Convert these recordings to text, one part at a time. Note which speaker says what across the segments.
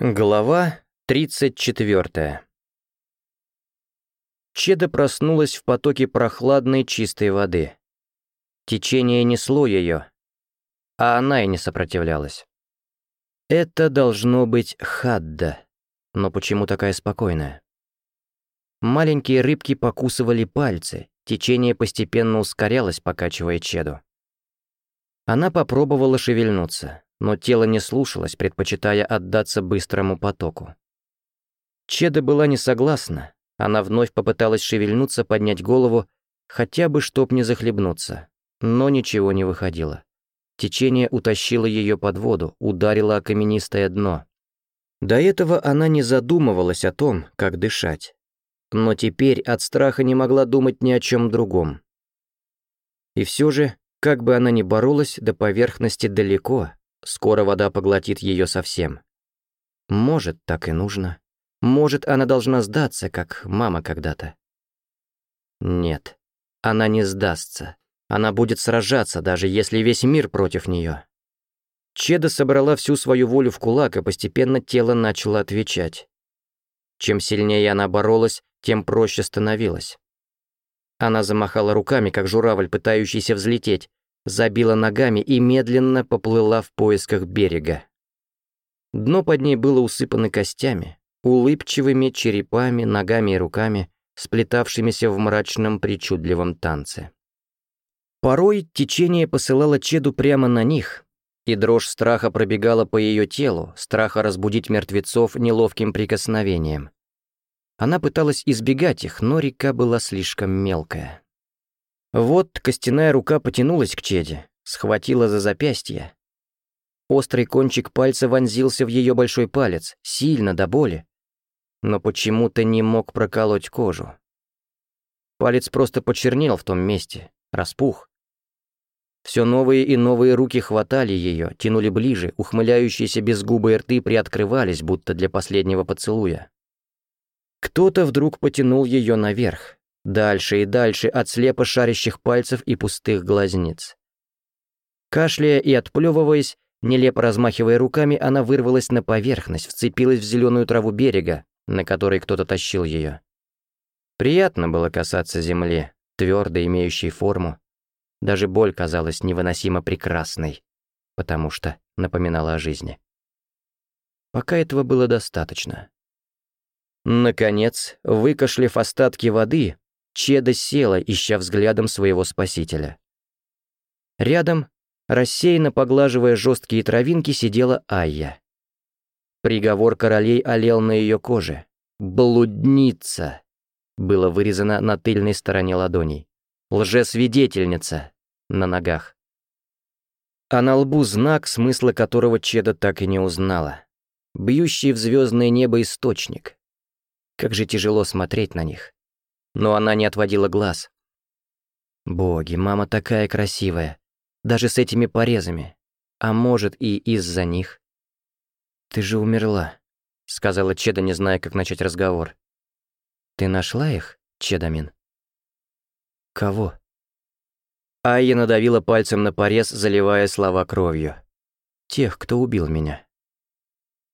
Speaker 1: Глава 34. Чеда проснулась в потоке прохладной чистой воды. Течение несло ее, а она и не сопротивлялась. Это должно быть хадда, но почему такая спокойная? Маленькие рыбки покусывали пальцы, течение постепенно ускорялось, покачивая Чеду. Она попробовала шевельнуться но тело не слушалось, предпочитая отдаться быстрому потоку. Чеда была не согласна, она вновь попыталась шевельнуться, поднять голову, хотя бы чтоб не захлебнуться, но ничего не выходило. Течение утащило ее под воду, ударило о каменистое дно. До этого она не задумывалась о том, как дышать. Но теперь от страха не могла думать ни о чем другом. И все же, как бы она ни боролась, до поверхности далеко, Скоро вода поглотит ее совсем. Может, так и нужно. Может, она должна сдаться, как мама когда-то. Нет, она не сдастся. Она будет сражаться, даже если весь мир против нее. Чеда собрала всю свою волю в кулак, и постепенно тело начало отвечать. Чем сильнее она боролась, тем проще становилась. Она замахала руками, как журавль, пытающийся взлететь, забила ногами и медленно поплыла в поисках берега. Дно под ней было усыпано костями, улыбчивыми черепами, ногами и руками, сплетавшимися в мрачном причудливом танце. Порой течение посылало Чеду прямо на них, и дрожь страха пробегала по ее телу, страха разбудить мертвецов неловким прикосновением. Она пыталась избегать их, но река была слишком мелкая. Вот костяная рука потянулась к Чеде, схватила за запястье. Острый кончик пальца вонзился в ее большой палец, сильно до боли, но почему-то не мог проколоть кожу. Палец просто почернел в том месте, распух. Все новые и новые руки хватали ее, тянули ближе, ухмыляющиеся безгубые рты приоткрывались, будто для последнего поцелуя. Кто-то вдруг потянул ее наверх, дальше и дальше от слепо шарящих пальцев и пустых глазниц. Кашляя и отплевываясь, нелепо размахивая руками, она вырвалась на поверхность, вцепилась в зеленую траву берега, на которой кто-то тащил ее. Приятно было касаться земли, твердо имеющей форму. Даже боль казалась невыносимо прекрасной, потому что напоминала о жизни. Пока этого было достаточно. Наконец, выкашлив остатки воды, Чеда села, ища взглядом своего спасителя. Рядом, рассеянно поглаживая жесткие травинки, сидела Айя. Приговор королей олел на ее коже. «Блудница!» было вырезано на тыльной стороне ладоней. «Лжесвидетельница» на ногах. А на лбу знак, смысла которого Чеда так и не узнала. Бьющий в звездное небо источник. Как же тяжело смотреть на них но она не отводила глаз. Боги, мама такая красивая, даже с этими порезами, а может и из-за них. «Ты же умерла», — сказала Чеда, не зная, как начать разговор. «Ты нашла их, Чедамин?» «Кого?» Айя надавила пальцем на порез, заливая слова кровью. «Тех, кто убил меня».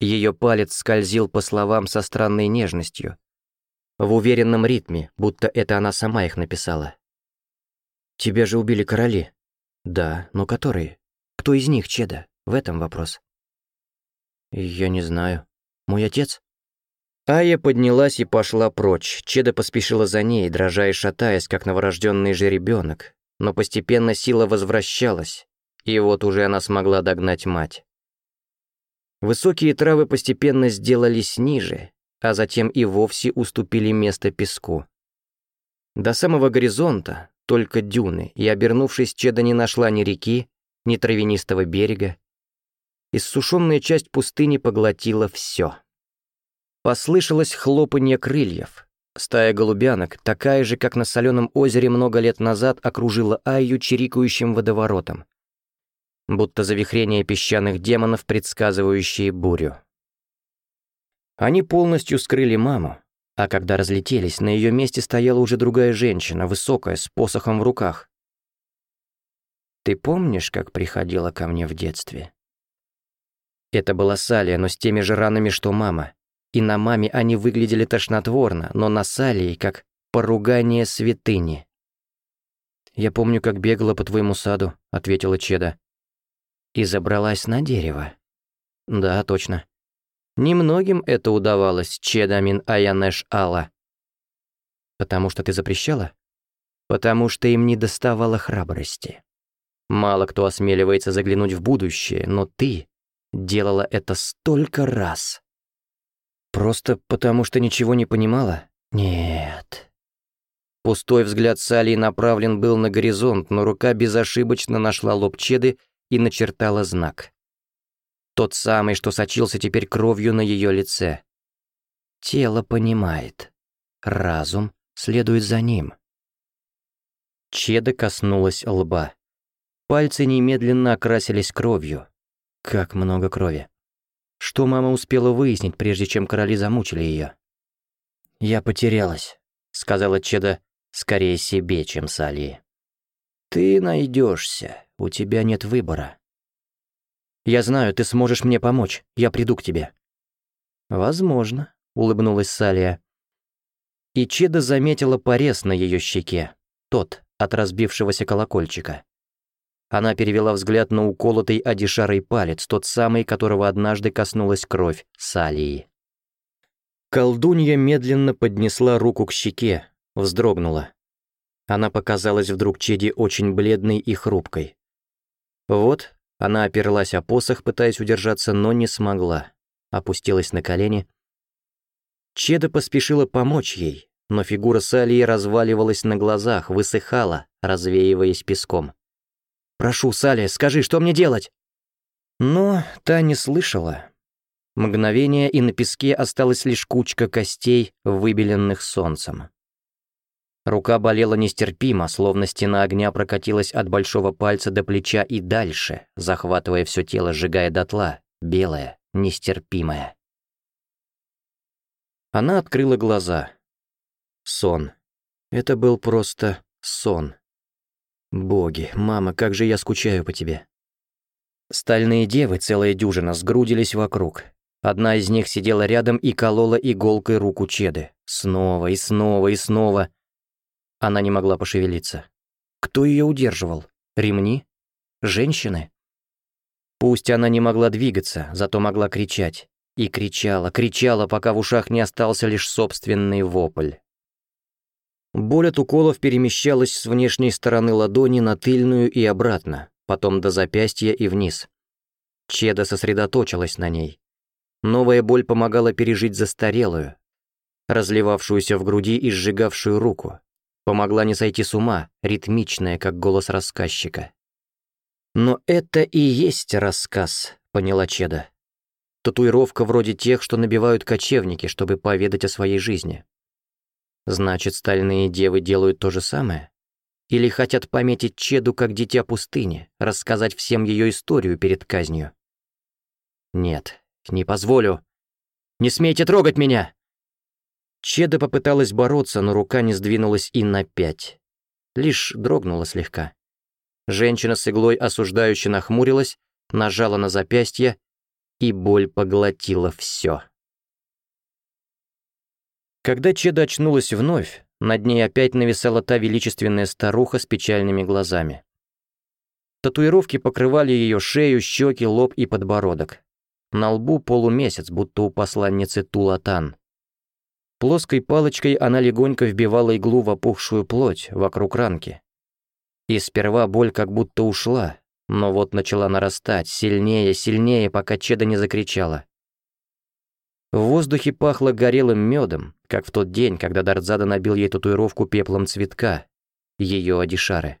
Speaker 1: Ее палец скользил по словам со странной нежностью, в уверенном ритме, будто это она сама их написала. «Тебя же убили короли». «Да, но которые? Кто из них, Чеда? В этом вопрос». «Я не знаю. Мой отец?» Ая поднялась и пошла прочь. Чеда поспешила за ней, дрожа и шатаясь, как новорожденный жеребенок. Но постепенно сила возвращалась, и вот уже она смогла догнать мать. Высокие травы постепенно сделались ниже, а затем и вовсе уступили место песку. До самого горизонта только дюны, и, обернувшись, Чеда не нашла ни реки, ни травянистого берега. Иссушенная часть пустыни поглотила все. Послышалось хлопанье крыльев. Стая голубянок, такая же, как на соленом озере много лет назад, окружила Айю чирикающим водоворотом. Будто завихрение песчаных демонов, предсказывающие бурю. Они полностью скрыли маму, а когда разлетелись, на ее месте стояла уже другая женщина, высокая, с посохом в руках. «Ты помнишь, как приходила ко мне в детстве?» Это была Салия, но с теми же ранами, что мама. И на маме они выглядели тошнотворно, но на Салии как поругание святыни. «Я помню, как бегала по твоему саду», — ответила Чеда. «И забралась на дерево». «Да, точно. Немногим это удавалось, Чедамин Аянеш Алла. Потому что ты запрещала? Потому что им не доставало храбрости. Мало кто осмеливается заглянуть в будущее, но ты делала это столько раз. Просто потому что ничего не понимала? Нет. Пустой взгляд Салли направлен был на горизонт, но рука безошибочно нашла лоб Чеды и начертала знак. Тот самый, что сочился теперь кровью на ее лице. Тело понимает. Разум следует за ним. Чеда коснулась лба. Пальцы немедленно окрасились кровью. Как много крови. Что мама успела выяснить, прежде чем короли замучили ее? «Я потерялась», — сказала Чеда, скорее себе, чем Салии. «Ты найдешься, у тебя нет выбора». Я знаю, ты сможешь мне помочь. Я приду к тебе». «Возможно», — улыбнулась Салия. И Чеда заметила порез на ее щеке, тот от разбившегося колокольчика. Она перевела взгляд на уколотый одишарый палец, тот самый, которого однажды коснулась кровь Салии. Колдунья медленно поднесла руку к щеке, вздрогнула. Она показалась вдруг Чеде очень бледной и хрупкой. Вот она оперлась о посох, пытаясь удержаться, но не смогла. Опустилась на колени. Чеда поспешила помочь ей, но фигура Салии разваливалась на глазах, высыхала, развеиваясь песком. «Прошу, Салия, скажи, что мне делать?» Но та не слышала. Мгновение, и на песке осталась лишь кучка костей, выбеленных солнцем. Рука болела нестерпимо, словно стена огня прокатилась от большого пальца до плеча и дальше, захватывая все тело, сжигая дотла, белое, нестерпимое. Она открыла глаза. Сон. Это был просто сон. Боги, мама, как же я скучаю по тебе. Стальные девы, целая дюжина, сгрудились вокруг. Одна из них сидела рядом и колола иголкой руку Чеды. Снова и снова и снова — она не могла пошевелиться. Кто ее удерживал? Ремни? Женщины? Пусть она не могла двигаться, зато могла кричать. И кричала, кричала, пока в ушах не остался лишь собственный вопль. Боль от уколов перемещалась с внешней стороны ладони на тыльную и обратно, потом до запястья и вниз. Чеда сосредоточилась на ней. Новая боль помогала пережить застарелую, разливавшуюся в груди и сжигавшую руку. Помогла не сойти с ума, ритмичная, как голос рассказчика. «Но это и есть рассказ», — поняла Чеда. «Татуировка вроде тех, что набивают кочевники, чтобы поведать о своей жизни». «Значит, стальные девы делают то же самое? Или хотят пометить Чеду как дитя пустыни, рассказать всем ее историю перед казнью?» «Нет, не позволю. Не смейте трогать меня!» Чеда попыталась бороться, но рука не сдвинулась и на пять. Лишь дрогнула слегка. Женщина с иглой осуждающе нахмурилась, нажала на запястье, и боль поглотила все. Когда Чеда очнулась вновь, над ней опять нависала та величественная старуха с печальными глазами. Татуировки покрывали ее шею, щеки, лоб и подбородок. На лбу полумесяц, будто у посланницы Тулатан. Плоской палочкой она легонько вбивала иглу в опухшую плоть вокруг ранки. И сперва боль как будто ушла, но вот начала нарастать, сильнее, сильнее, пока Чеда не закричала. В воздухе пахло горелым медом, как в тот день, когда Дартзада набил ей татуировку пеплом цветка, ее Адишары.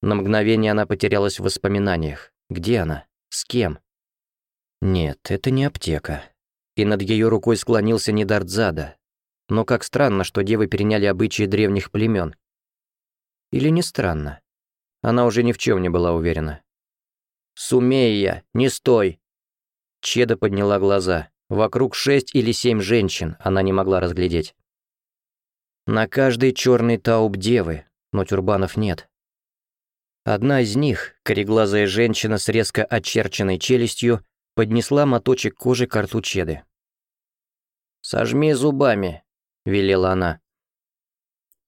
Speaker 1: На мгновение она потерялась в воспоминаниях. Где она? С кем? Нет, это не аптека и над ее рукой склонился Нидарцада. Но как странно, что девы переняли обычаи древних племен. Или не странно? Она уже ни в чем не была уверена. «Сумея, не стой!» Чеда подняла глаза. Вокруг шесть или семь женщин, она не могла разглядеть. На каждой черный тауб девы, но тюрбанов нет. Одна из них, кореглазая женщина с резко очерченной челюстью, поднесла моточек кожи к рту Чеды. «Сожми зубами», — велела она.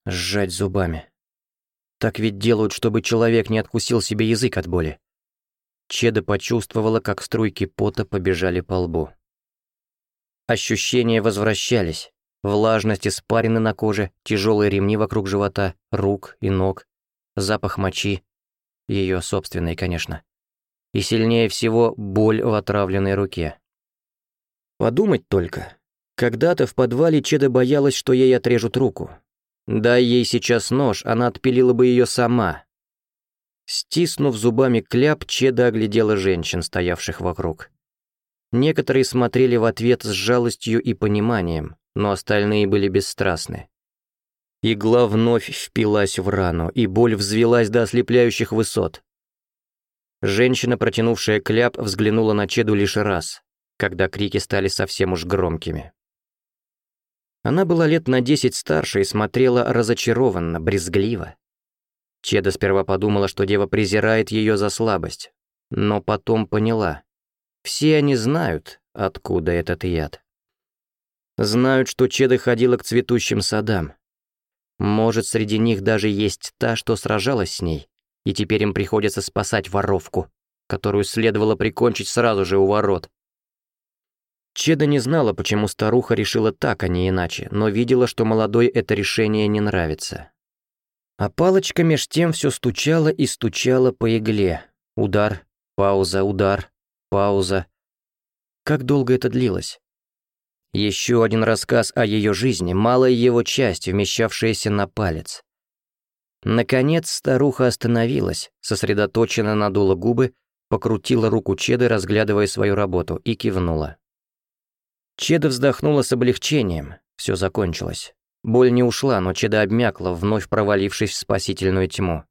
Speaker 1: «Сжать зубами. Так ведь делают, чтобы человек не откусил себе язык от боли». Чеда почувствовала, как струйки пота побежали по лбу. Ощущения возвращались. Влажность испарины на коже, тяжелые ремни вокруг живота, рук и ног, запах мочи. Ее собственный, конечно и сильнее всего боль в отравленной руке. Подумать только. Когда-то в подвале Чеда боялась, что ей отрежут руку. Дай ей сейчас нож, она отпилила бы ее сама. Стиснув зубами кляп, Чеда оглядела женщин, стоявших вокруг. Некоторые смотрели в ответ с жалостью и пониманием, но остальные были бесстрастны. Игла вновь впилась в рану, и боль взвелась до ослепляющих высот. Женщина, протянувшая кляп, взглянула на Чеду лишь раз, когда крики стали совсем уж громкими. Она была лет на десять старше и смотрела разочарованно, брезгливо. Чеда сперва подумала, что дева презирает ее за слабость, но потом поняла. Все они знают, откуда этот яд. Знают, что Чеда ходила к цветущим садам. Может, среди них даже есть та, что сражалась с ней, и теперь им приходится спасать воровку, которую следовало прикончить сразу же у ворот. Чеда не знала, почему старуха решила так, а не иначе, но видела, что молодой это решение не нравится. А палочка меж тем все стучала и стучала по игле. Удар, пауза, удар, пауза. Как долго это длилось? Еще один рассказ о ее жизни, малая его часть, вмещавшаяся на палец. Наконец старуха остановилась, сосредоточенно надула губы, покрутила руку Чеды, разглядывая свою работу, и кивнула. Чеда вздохнула с облегчением, все закончилось. Боль не ушла, но Чеда обмякла, вновь провалившись в спасительную тьму.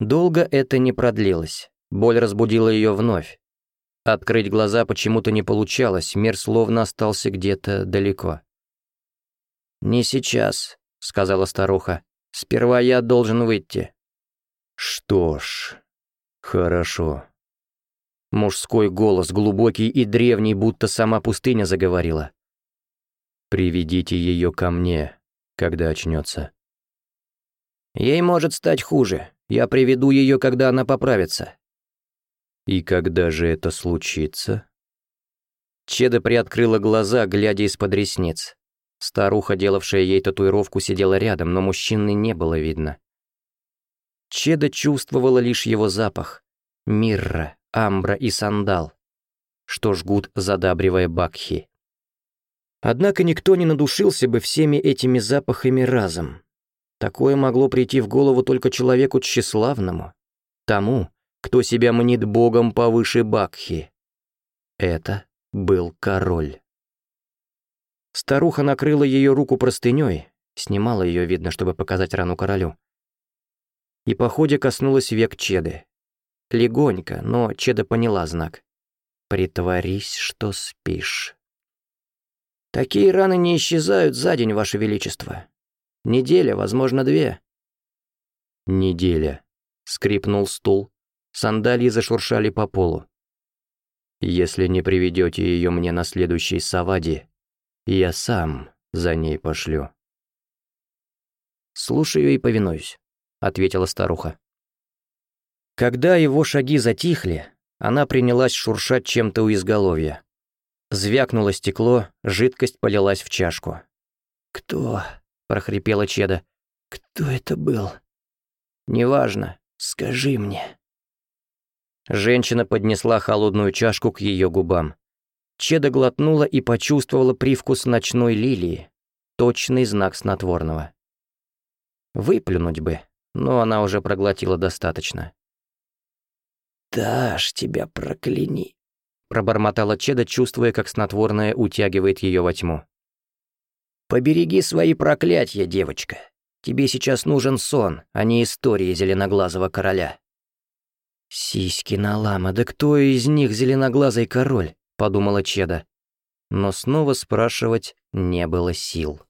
Speaker 1: Долго это не продлилось, боль разбудила ее вновь. Открыть глаза почему-то не получалось, мир словно остался где-то далеко. «Не сейчас», — сказала старуха. Сперва я должен выйти». «Что ж, хорошо». Мужской голос, глубокий и древний, будто сама пустыня заговорила. «Приведите ее ко мне, когда очнется». «Ей может стать хуже. Я приведу ее, когда она поправится». «И когда же это случится?» Чеда приоткрыла глаза, глядя из-под ресниц. Старуха, делавшая ей татуировку, сидела рядом, но мужчины не было видно. Чеда чувствовала лишь его запах. Мирра, амбра и сандал, что жгут, задабривая бакхи. Однако никто не надушился бы всеми этими запахами разом. Такое могло прийти в голову только человеку тщеславному, тому, кто себя мнит богом повыше бакхи. Это был король. Старуха накрыла ее руку простыней, снимала ее, видно, чтобы показать рану королю. И по ходе коснулась век Чеды. Легонько, но Чеда поняла знак. «Притворись, что спишь». «Такие раны не исчезают за день, Ваше Величество. Неделя, возможно, две». «Неделя», — скрипнул стул. Сандалии зашуршали по полу. «Если не приведете ее мне на следующей саваде, я сам за ней пошлю». «Слушаю и повинуюсь», — ответила старуха. Когда его шаги затихли, она принялась шуршать чем-то у изголовья. Звякнуло стекло, жидкость полилась в чашку. «Кто?» — прохрипела Чеда. «Кто это был?» «Неважно, скажи мне». Женщина поднесла холодную чашку к ее губам. Чеда глотнула и почувствовала привкус ночной лилии. Точный знак снотворного. Выплюнуть бы, но она уже проглотила достаточно. Даш, тебя прокляни», — пробормотала Чеда, чувствуя, как снотворное утягивает ее во тьму. «Побереги свои проклятия, девочка. Тебе сейчас нужен сон, а не истории зеленоглазого короля». «Сиськи на лама, да кто из них зеленоглазый король?» подумала Чеда. Но снова спрашивать не было сил.